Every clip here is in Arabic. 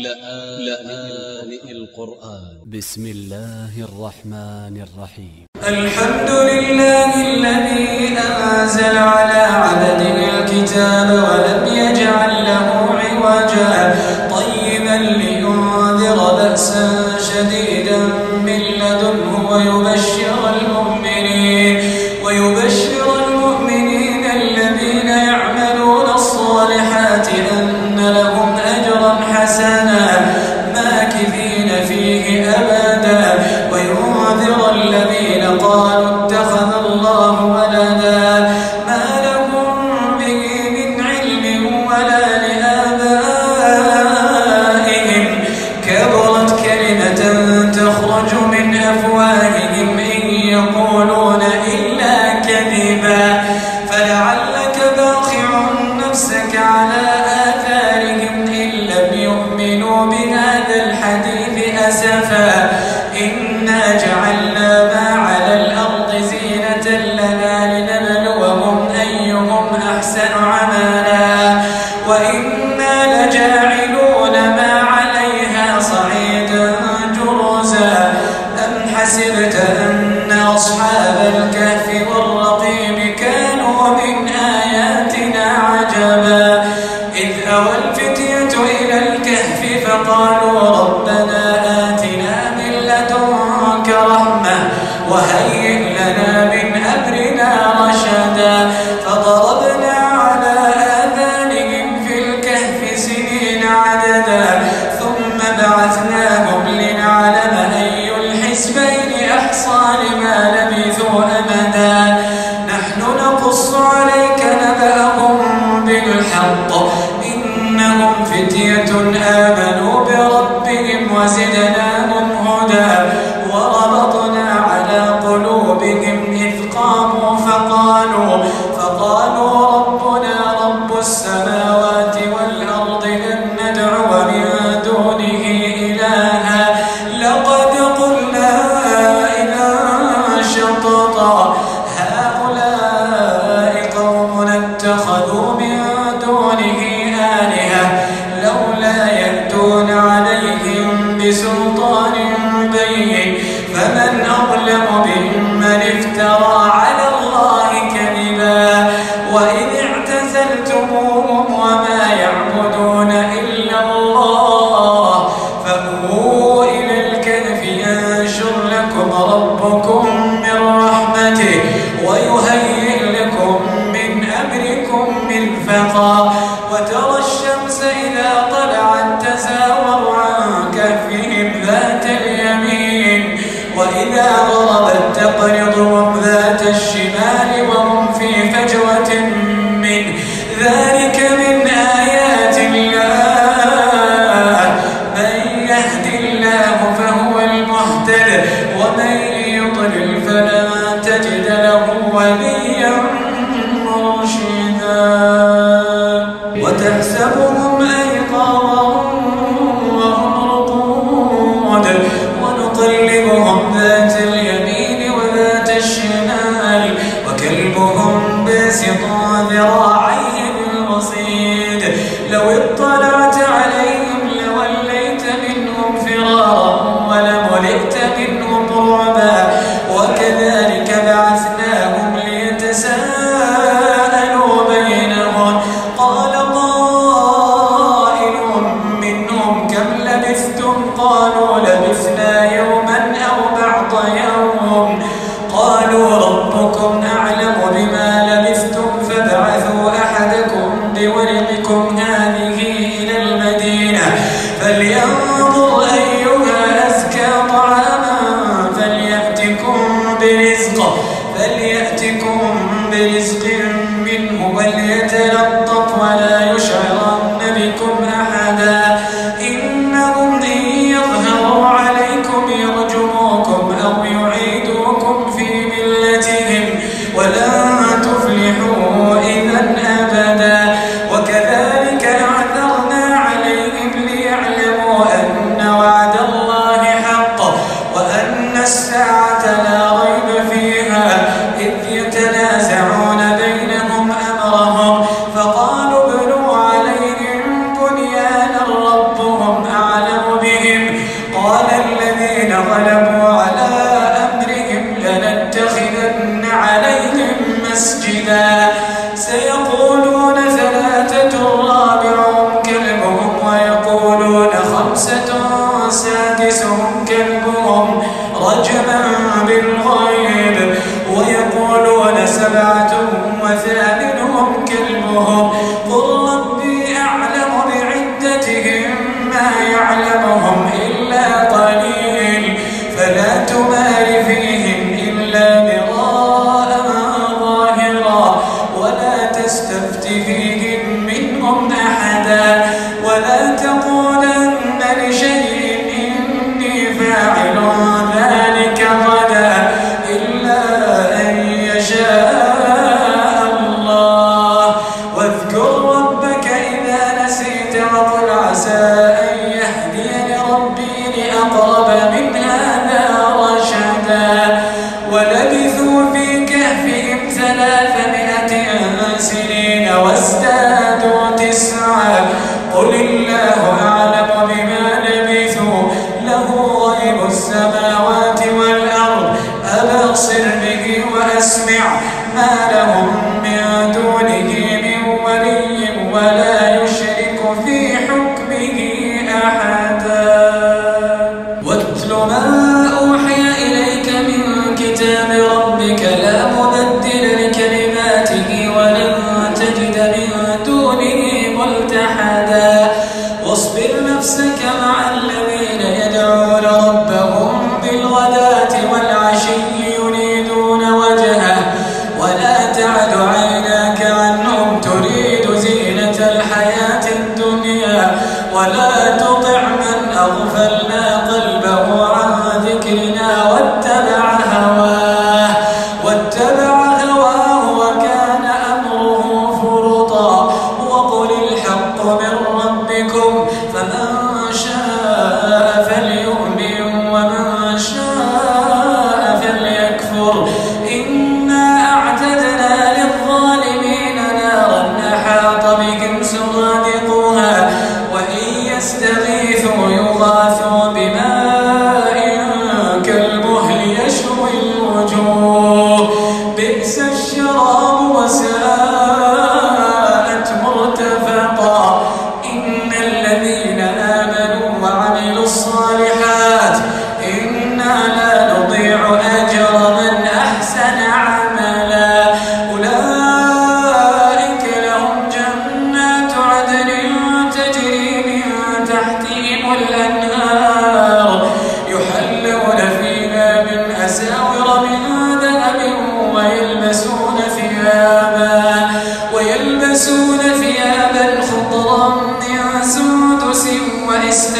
لآن القرآن. ب س م الله الرحمن الرحيم الحمد لله الذي أنزل على عبده الكتاب ولم يجعل له عوجا. يأتون عليهم بسلطان بين. فمن أظلم ممن افترى عليهم مهتد ومن يضلل فلا ربك لا مبدل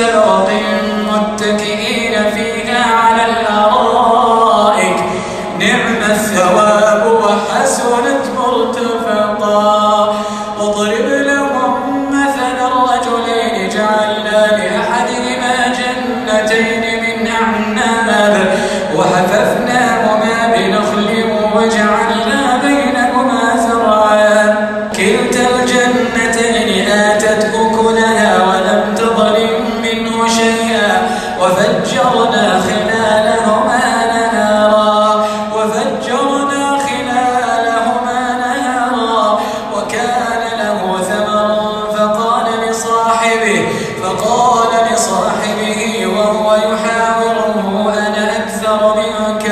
استبرق متكئين فيها على الأرائك. نعم الثواب.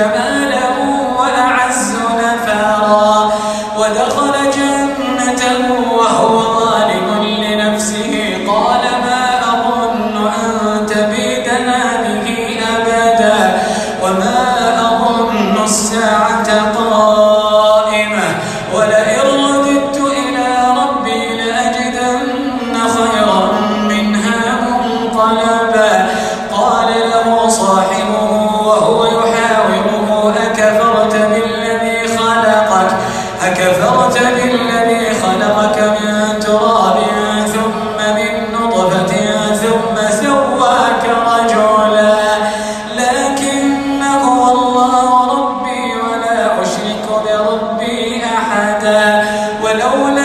Jeremiah ولولا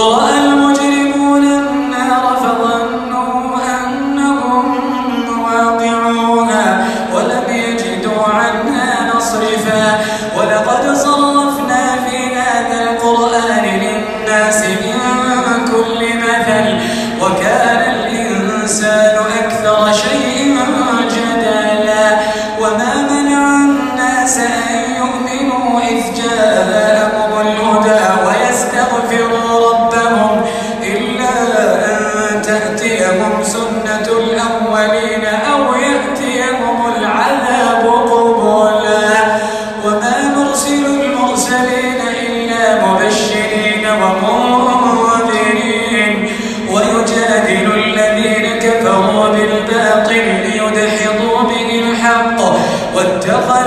あ يفقهوه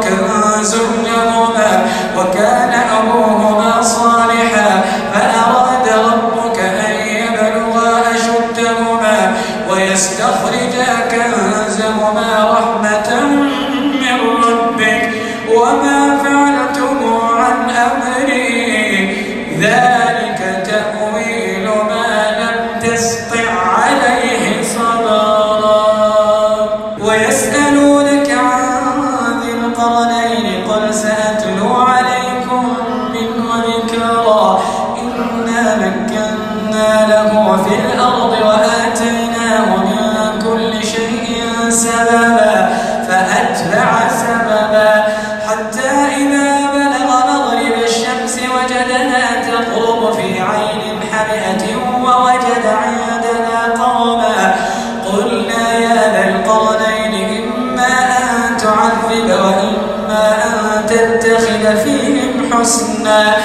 وكنز حسنا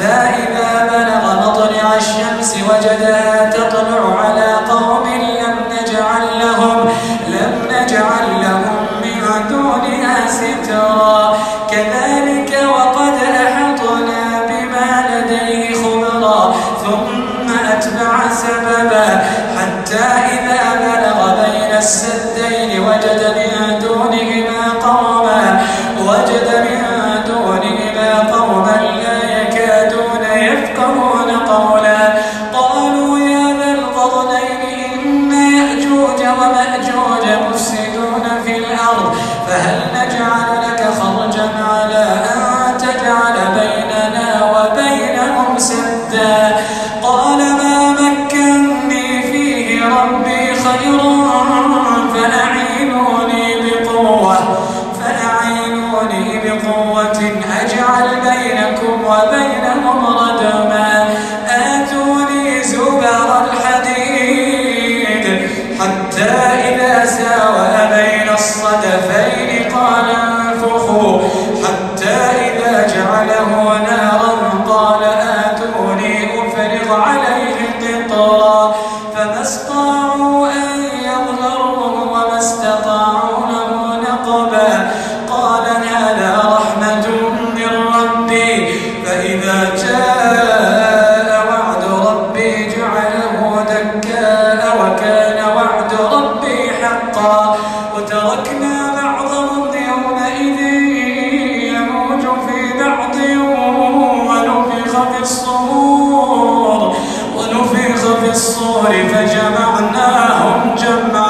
حتى إذا بلغ في الصور ونفخ في الصور فجمعناهم جمعا.